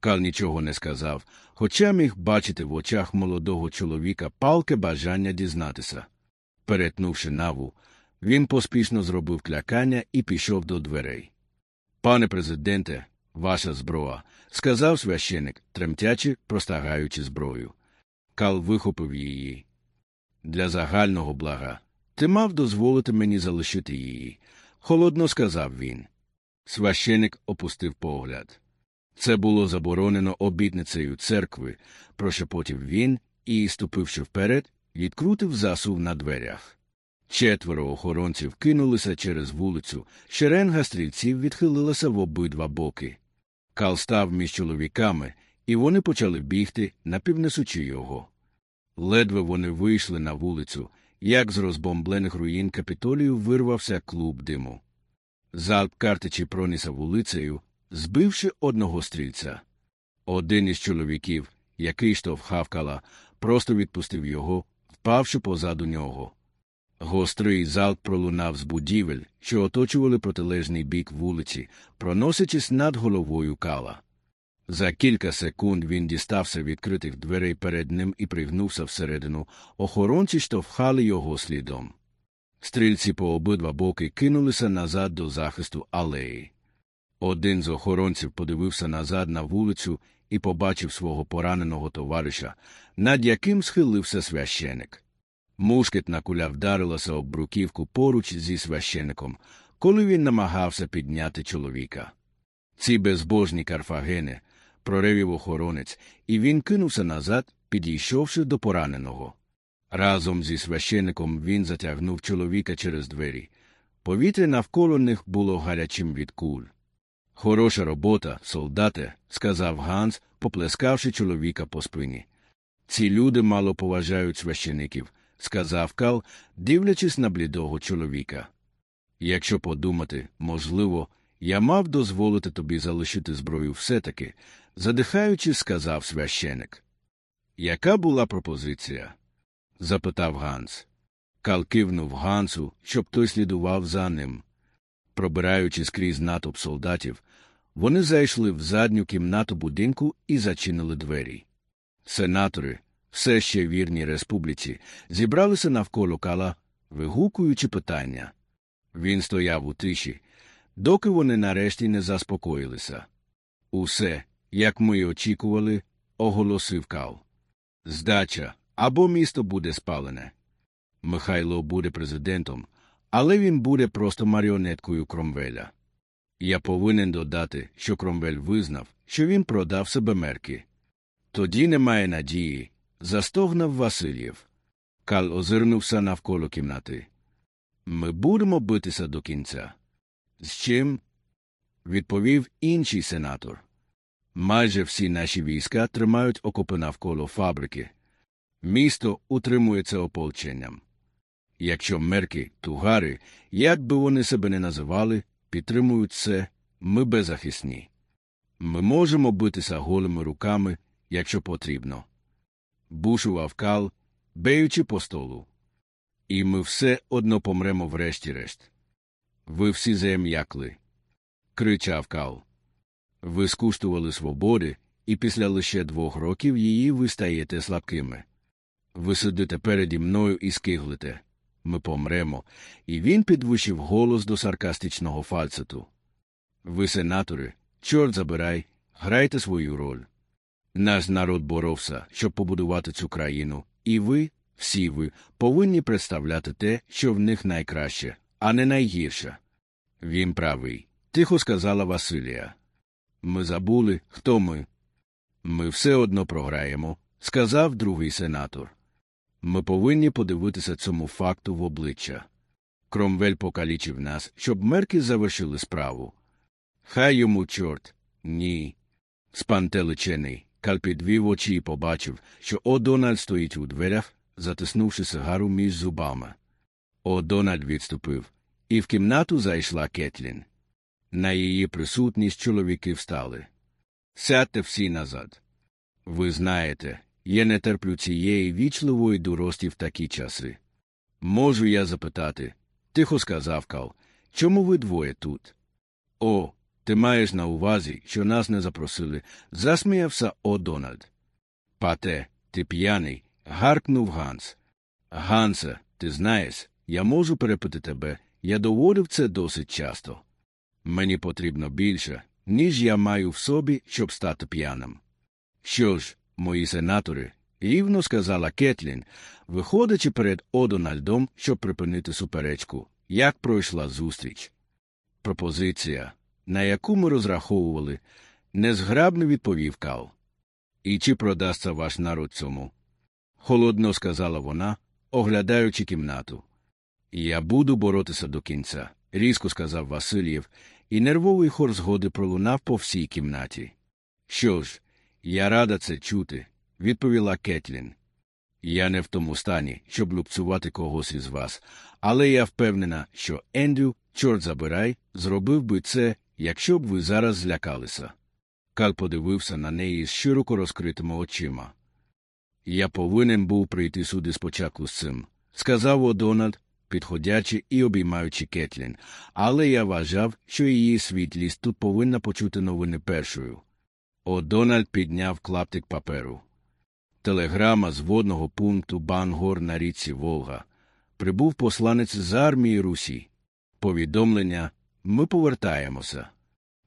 Кал нічого не сказав, хоча міг бачити в очах молодого чоловіка палке бажання дізнатися. Перетнувши наву, він поспішно зробив клякання і пішов до дверей. Пане президенте, ваша зброя, сказав священик, тремтячи, простагаючи зброю. Кал вихопив її. Для загального блага. Ти мав дозволити мені залишити її, холодно сказав він. Священик опустив погляд. Це було заборонено обітницею церкви, прошепотів він і, ступивши вперед, відкрутив засув на дверях. Четверо охоронців кинулися через вулицю, шеренга стрільців відхилилася в обидва боки. Кал став між чоловіками, і вони почали бігти, напівнесучи його. Ледве вони вийшли на вулицю, як з розбомблених руїн капітолію вирвався клуб диму. Залп картичі пронісся вулицею, збивши одного стрільця. Один із чоловіків, який штовхав кала, просто відпустив його, впавши позаду нього. Гострий залп пролунав з будівель, що оточували протилежний бік вулиці, проносячись над головою кала. За кілька секунд він дістався відкритих дверей перед ним і пригнувся всередину, охоронці штовхали його слідом. Стрільці по обидва боки кинулися назад до захисту алеї. Один з охоронців подивився назад на вулицю і побачив свого пораненого товариша, над яким схилився священик. Мушкетна куля вдарилася об бруківку поруч зі священиком, коли він намагався підняти чоловіка. Ці безбожні карфагени проривів охоронець, і він кинувся назад, підійшовши до пораненого. Разом зі священиком він затягнув чоловіка через двері. Повітря навколо них було гарячим від куль. Хороша робота, солдате, сказав Ганс, поплескавши чоловіка по спині. Ці люди мало поважають священиків, сказав Кал, дивлячись на блідого чоловіка. Якщо подумати, можливо, я мав дозволити тобі залишити зброю все таки, задихаючи, сказав священик. Яка була пропозиція? запитав Ганс. Кал кивнув Гансу, щоб той слідував за ним. Пробираючись крізь натовп солдатів, Вони зайшли в задню кімнату будинку і зачинили двері. Сенатори, все ще вірні республіці, зібралися навколо кала, вигукуючи питання. Він стояв у тиші, доки вони нарешті не заспокоїлися. Усе, як ми й очікували, оголосив Кал. Здача або місто буде спалене. Михайло буде президентом, але він буде просто маріонеткою Кромвеля. Я повинен додати, що Кромвель визнав, що він продав себе мерки. Тоді немає надії, застогнав Васильєв. Кал озирнувся навколо кімнати. Ми будемо битися до кінця. З чим? відповів інший сенатор. Майже всі наші війська тримають окопи навколо фабрики. Місто утримується ополченням. Якщо мерки, тугари, як би вони себе не називали, підтримують це, ми беззахисні. Ми можемо битися голими руками, якщо потрібно. Бушував кал, беючи по столу. І ми все одно помремо врешті-решт. Ви всі зем'якли. кричав Кал. Ви скуштували свободи, і після лише двох років її ви стаєте слабкими. Ви сидите переді мною і скиглите. Ми помремо, і він підвищив голос до саркастичного фальцету. Ви, сенатори, чорт забирай, грайте свою роль. Наш народ боровся, щоб побудувати цю країну, і ви, всі ви, повинні представляти те, що в них найкраще, а не найгірше. Він правий, тихо сказала Василія. Ми забули, хто ми. Ми все одно програємо, сказав другий сенатор. Ми повинні подивитися цьому факту в обличчя. Кромвель покалічив нас, щоб мерки завершили справу. Хай йому чорт, ні. Спантеличений, Кал підвів очі і побачив, що О'Дональд стоїть у дверях, затиснувши сигару між зубами. О'Дональд відступив, і в кімнату зайшла Кетлін. На її присутність чоловіки встали. Сядьте всі назад. Ви знаєте, я не терплю цієї вічливої дурості в такі часи. Можу я запитати, тихо сказав Кал, чому ви двоє тут? О, ти маєш на увазі, що нас не запросили, засміявся О Дональд. Пате, ти п'яний, гаркнув Ганс. Гансе, ти знаєш, я можу перепити тебе, я доводив це досить часто. Мені потрібно більше, ніж я маю в собі, щоб стати п'яним. Що ж, мої сенатори, рівно сказала Кетлін, виходячи перед Одональдом, щоб припинити суперечку, як пройшла зустріч. Пропозиція, на яку ми розраховували, незграбно відповів Кал. І чи продасться ваш народ цьому? Холодно сказала вона, оглядаючи кімнату. Я буду боротися до кінця, різко сказав Васильєв, і нервовий хор згоди пролунав по всій кімнаті. Що ж, я рада це чути, відповіла Кетлін. Я не в тому стані, щоб лупцювати когось із вас, але я впевнена, що Ендрю, чорт забирай, зробив би це, якщо б ви зараз злякалися. Кал подивився на неї з широко розкритими очима. Я повинен був прийти сюди спочатку з цим, сказав Одональд, підходячи і обіймаючи Кетлін, але я вважав, що її світлість тут повинна почути новини першою. Одональд підняв клаптик паперу. Телеграма з водного пункту Бангор на річці Волга. Прибув посланець з армії Русі. Повідомлення ми повертаємося.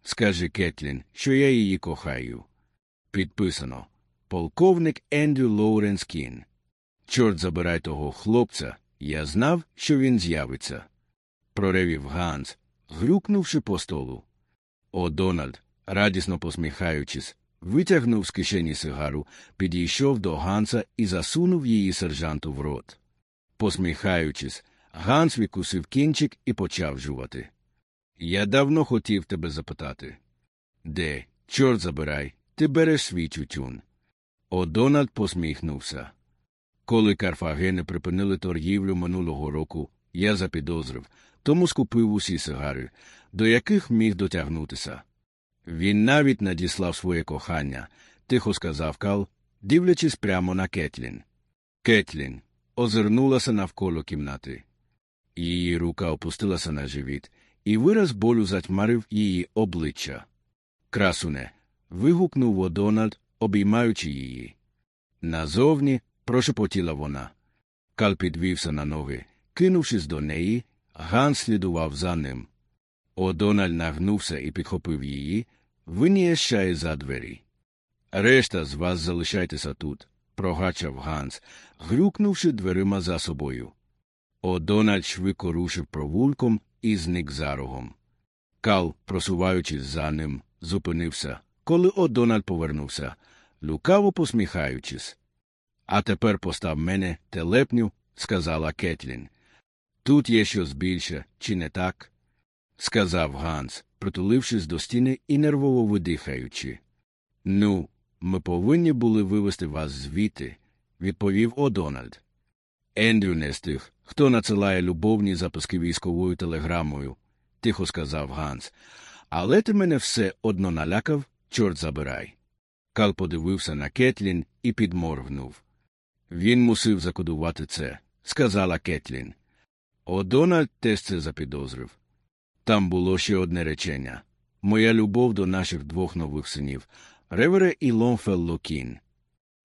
Скаже Кетлін, що я її кохаю. Підписано Полковник Ендрю Лоуренс Кін. Чорт забирай того хлопця. Я знав, що він з'явиться. Проревів Ганс, грюкнувши по столу. О, Дональд, радісно посміхаючись, витягнув з кишені сигару, підійшов до Ганса і засунув її сержанту в рот. Посміхаючись, Ганс відкусив кінчик і почав жувати. Я давно хотів тебе запитати. Де, чорт забирай, ти береш свій тютюн. О, Дональд посміхнувся. Коли Карфагени припинили торгівлю минулого року, я запідозрив, тому скупив усі сигари, до яких міг дотягнутися. Він навіть надіслав своє кохання, тихо сказав Кал, дивлячись прямо на Кетлін. Кетлін озирнулася навколо кімнати. Її рука опустилася на живіт, і вираз болю затьмарив її обличчя. красуне. вигукнув Одональд, обіймаючи її. Назовні прошепотіла вона. Кал підвівся на ноги. Кинувшись до неї, Ган слідував за ним. Одональд нагнувся і підхопив її, виніщає за двері. Решта з вас залишайтеся тут, прогачав Ганс, грюкнувши дверима за собою. Одональд швидко рушив провулком і зник за рогом. Кал, просуваючись за ним, зупинився, коли Одональд повернувся, лукаво посміхаючись. А тепер постав мене телепню, сказала Кетлін. Тут є щось більше, чи не так? сказав Ганс, притулившись до стіни і нервово видихаючи. Ну, ми повинні були вивести вас звідти, відповів Одональд. Ендрю не з тих, хто надсилає любовні записки військовою телеграмою, тихо сказав Ганс. Але ти мене все одно налякав, чорт забирай. Кал подивився на Кетлін і підморгнув. Він мусив закодувати це, сказала Кетлін. О'Дональд теж це запідозрив. Там було ще одне речення моя любов до наших двох нових синів, Ревере і Лонгфелло Кін.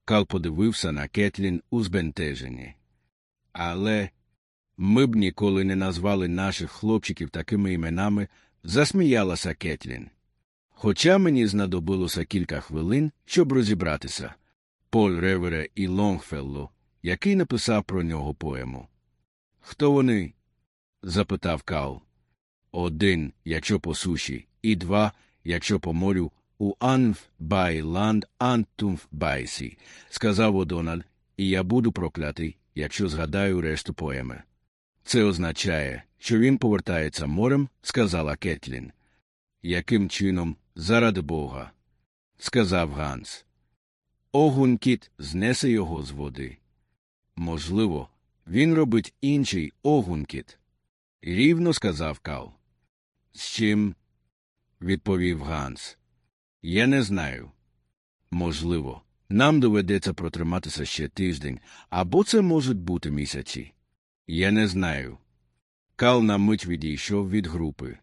Кал подивився на Кетлін у збентеженні. Але ми б ніколи не назвали наших хлопчиків такими іменами, засміялася Кетлін. Хоча мені знадобилося кілька хвилин, щоб розібратися. Поль Ревере і Лонгфелло, який написав про нього поему. Хто вони? запитав Кал. Один, якщо по суші, і два, якщо по морю, у Анф Байланд Антумф Байсі, сказав Одональд, і я буду проклятий, якщо згадаю решту поеми. Це означає, що він повертається морем, сказала Кетлін. Яким чином, заради Бога? сказав Ганс. Огункіт знесе його з води. Можливо, він робить інший огункіт. Рівно сказав Кал. З чим? відповів Ганс. Я не знаю. Можливо, нам доведеться протриматися ще тиждень, або це можуть бути місяці. Я не знаю. Кал на мить відійшов від групи.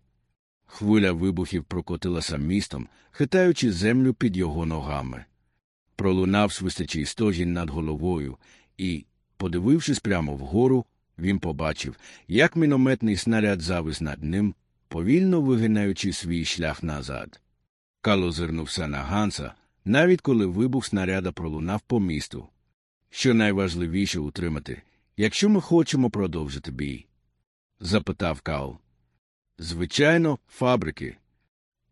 Хвиля вибухів прокотилася містом, хитаючи землю під його ногами. Пролунав свистячий стожінь над головою, і, подивившись прямо вгору, він побачив, як мінометний снаряд завис над ним, повільно вигинаючи свій шлях назад. Кал озирнувся на Ганса, навіть коли вибух снаряда пролунав по місту. Що найважливіше утримати, якщо ми хочемо продовжити бій? запитав Кал. Звичайно, фабрики.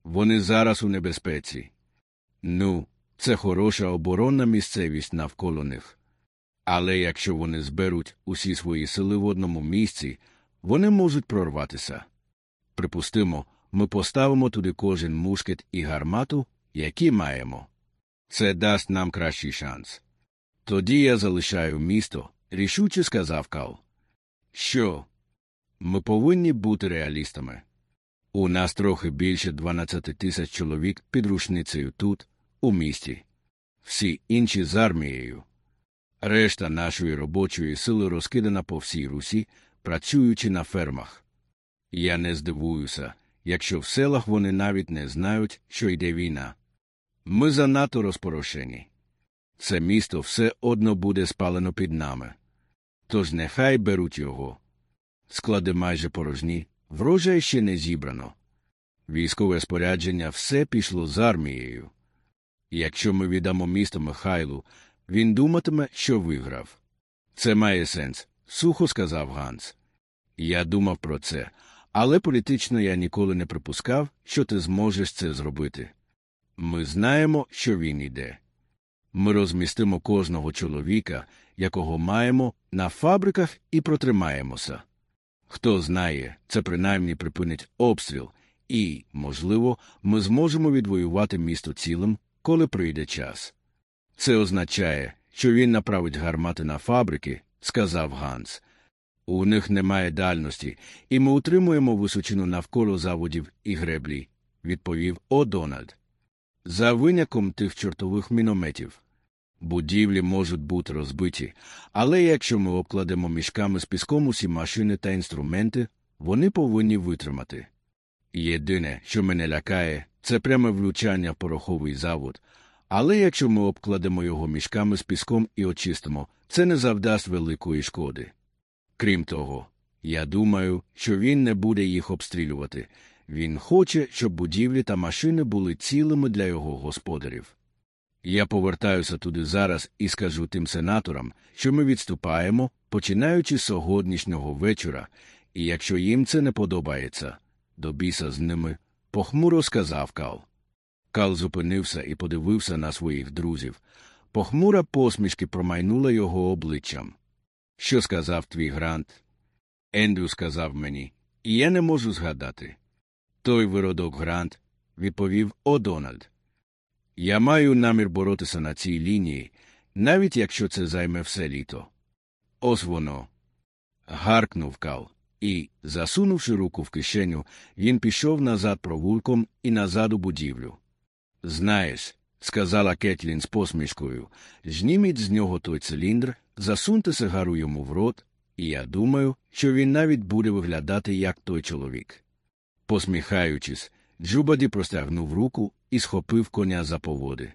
Вони зараз у небезпеці. Ну, це хороша оборонна місцевість навколо них. Але якщо вони зберуть усі свої сили в одному місці, вони можуть прорватися. Припустимо, ми поставимо туди кожен мушкет і гармату, які маємо. Це дасть нам кращий шанс. Тоді я залишаю місто, рішуче сказав Кал. Що? Ми повинні бути реалістами. У нас трохи більше 12 тисяч чоловік під рушницею тут, у місті, всі інші з армією. Решта нашої робочої сили розкидана по всій Русі, працюючи на фермах. Я не здивуюся, якщо в селах вони навіть не знають, що йде війна. Ми занадто розпорошені. Це місто все одно буде спалено під нами. Тож нехай беруть його. Склади майже порожні, врожай ще не зібрано. Військове спорядження все пішло з армією. Якщо ми віддамо місто Михайлу, він думатиме, що виграв. Це має сенс, сухо сказав Ганс. Я думав про це, але політично я ніколи не припускав, що ти зможеш це зробити. Ми знаємо, що він іде. Ми розмістимо кожного чоловіка, якого маємо, на фабриках і протримаємося. Хто знає, це принаймні припинить обстріл, і, можливо, ми зможемо відвоювати місто цілим, коли прийде час. Це означає, що він направить гармати на фабрики, сказав Ганс. У них немає дальності, і ми утримуємо височину навколо заводів і греблі, відповів О'Дональд. За виняком тих чортових мінометів. Будівлі можуть бути розбиті, але якщо ми обкладемо мішками з піском усі машини та інструменти, вони повинні витримати. Єдине, що мене лякає, Це пряме влучання в пороховий завод, але якщо ми обкладемо його мішками з піском і очистимо, це не завдасть великої шкоди. Крім того, я думаю, що він не буде їх обстрілювати. Він хоче, щоб будівлі та машини були цілими для його господарів. Я повертаюся туди зараз і скажу тим сенаторам, що ми відступаємо, починаючи з сьогоднішнього вечора, і якщо їм це не подобається, до біса з ними, похмуро сказав Кал. Кал зупинився і подивився на своїх друзів. Похмура посмішки промайнула його обличчям. Що сказав твій грант? Ендрю сказав мені, і я не можу згадати. Той виродок грант, відповів О Дональд. Я маю намір боротися на цій лінії, навіть якщо це займе все літо. Ось воно. Гаркнув Кал, і, засунувши руку в кишеню, він пішов назад провулком і назад у будівлю. Знаєш, сказала Кетлін з посмішкою, зніміть з нього той циліндр, засуньте сигару йому в рот, і я думаю, що він навіть буде виглядати як той чоловік. Посміхаючись, Джубаді простягнув руку і схопив коня за поводи.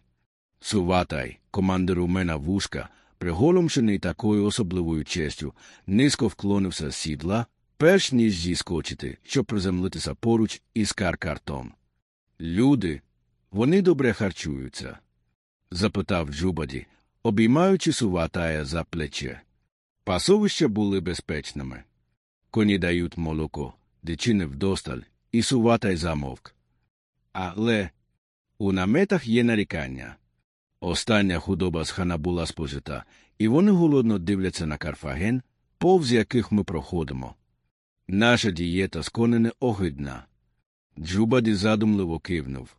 Суватай, командир у мене вушка, приголомшений такою особливою честю, низько вклонився з сідла, перш ніж зіскочити, щоб приземлитися поруч із каркартом. Люди, вони добре харчуються? запитав Джубаді, обіймаючи Суватая за плече. Пасовища були безпечними. Коні дають молоко, дичини вдосталь, і Суватай замовк. Але у наметах є нарікання. Остання худоба з хана була спожита, і вони голодно дивляться на Карфаген, повз яких ми проходимо. Наша дієта з конини огидна. Джубаді задумливо кивнув.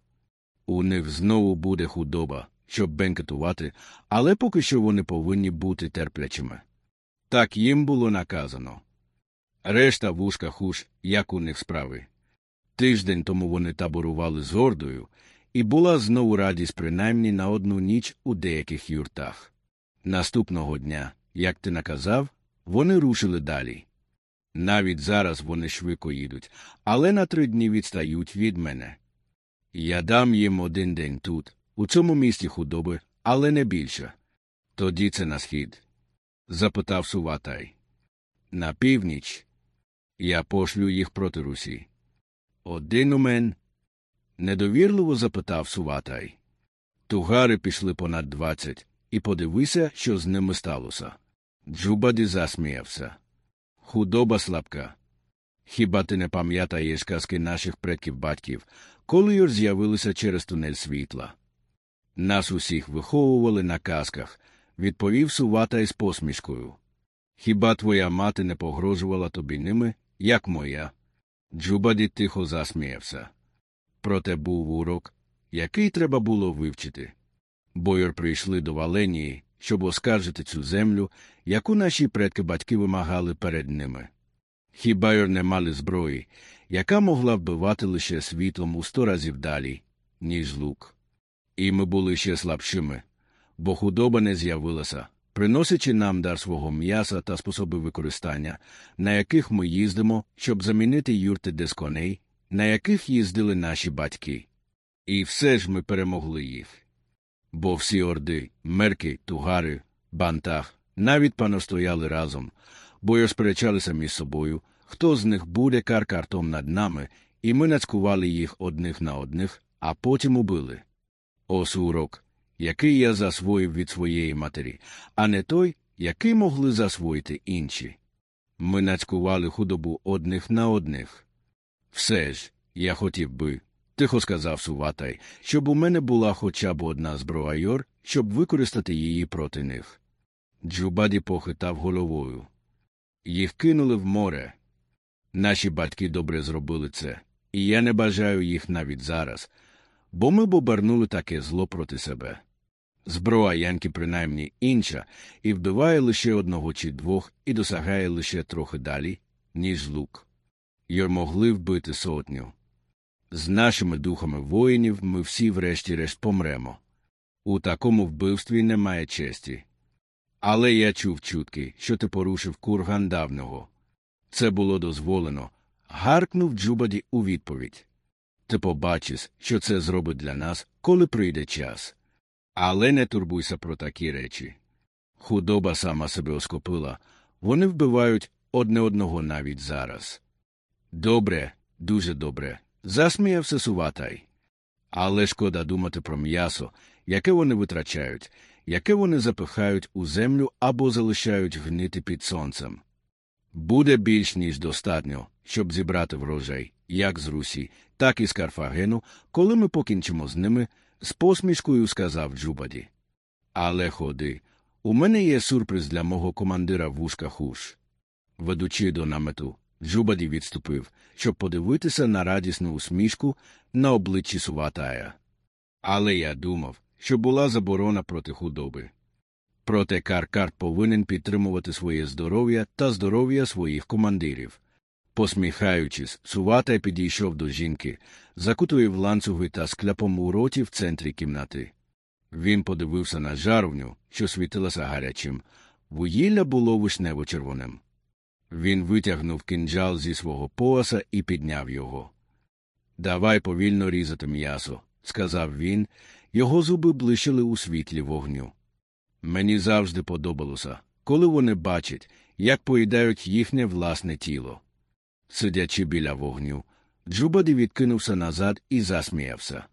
У них знову буде худоба, щоб бенкетувати, але поки що вони повинні бути терплячими. Так їм було наказано. Решта вушка хуш, як у них справи. Тиждень тому вони таборували з гордою, і була знову радість принаймні на одну ніч у деяких юртах. Наступного дня, як ти наказав, вони рушили далі. Навіть зараз вони швидко їдуть, але на три дні відстають від мене. Я дам їм один день тут, у цьому місті худоби, але не більше. Тоді це на схід. запитав Суватай. На північ я пошлю їх проти Русі. Один умен? Недовірливо запитав Суватай. Тугари пішли понад двадцять, і подивися, що з ними сталося. Джубаді засміявся. Худоба слабка. Хіба ти не пам'ятаєш казки наших предків батьків, коли з'явилися через тунель світла? Нас усіх виховували на казках, відповів Суватай з посмішкою. Хіба твоя мати не погрожувала тобі ними, як моя? Джубаді тихо засміявся. Проте був урок, який треба було вивчити. Бойор прийшли до Валенії, щоб оскаржити цю землю, яку наші предки батьки вимагали перед ними. Хіба й не мали зброї, яка могла вбивати лише світлом у сто разів далі, ніж лук. І ми були ще слабшими, бо худоба не з'явилася, приносячи нам дар свого м'яса та способи використання, на яких ми їздимо, щоб замінити юрти без коней, на яких їздили наші батьки. І все ж ми перемогли їх. Бо всі орди, мерки, тугари, бантах, навіть паностояли разом, бо сперечалися між собою, хто з них буде каркартом над нами, і ми нацькували їх одних на одних, а потім убили. Ось урок, який я засвоїв від своєї матері, а не той, який могли засвоїти інші. Ми нацькували худобу одних на одних. Все ж, я хотів би, тихо сказав Суватай, щоб у мене була хоча б одна зброя, щоб використати її проти них. Джубаді похитав головою. Їх кинули в море. Наші батьки добре зробили це, і я не бажаю їх навіть зараз, бо ми б обернули таке зло проти себе. Зброя Янки принаймні інша, і вбиває лише одного чи двох і досягає лише трохи далі, ніж лук. Йор могли вбити сотню. З нашими духами воїнів ми всі врешті-решт помремо. У такому вбивстві немає честі. Але я чув чутки, що ти порушив курган давнього. Це було дозволено. Гаркнув Джубаді у відповідь. Ти побачиш, що це зробить для нас, коли прийде час. Але не турбуйся про такі речі. Худоба сама себе оскопила, вони вбивають одне одного навіть зараз. Добре, дуже добре, засміявся Суватай. Але шкода думати про м'ясо, яке вони витрачають, яке вони запихають у землю або залишають гнити під сонцем. Буде більш ніж достатньо, щоб зібрати врожай, як з Русі, так і з Карфагену, коли ми покінчимо з ними, з посмішкою сказав Джубаді. Але ходи, у мене є сюрприз для мого командира вушка хуш. Ведучи до намету, Джубаді відступив, щоб подивитися на радісну усмішку на обличчі Суватая. Але я думав, що була заборона проти худоби. Проте Каркар повинен підтримувати своє здоров'я та здоров'я своїх командирів. Посміхаючись, Суватай підійшов до жінки, закутує ланцюги та скляпом у роті в центрі кімнати. Він подивився на жаровню, що світилася гарячим. Вугілля було вишнево-червоним. Він витягнув кинджал зі свого пояса і підняв його. Давай повільно різати м'ясо, сказав він, його зуби блищили у світлі вогню. Мені завжди подобалося, коли вони бачать, як поїдають їхнє власне тіло. Сидячи біля вогню, Джубаді відкинувся назад і засміявся.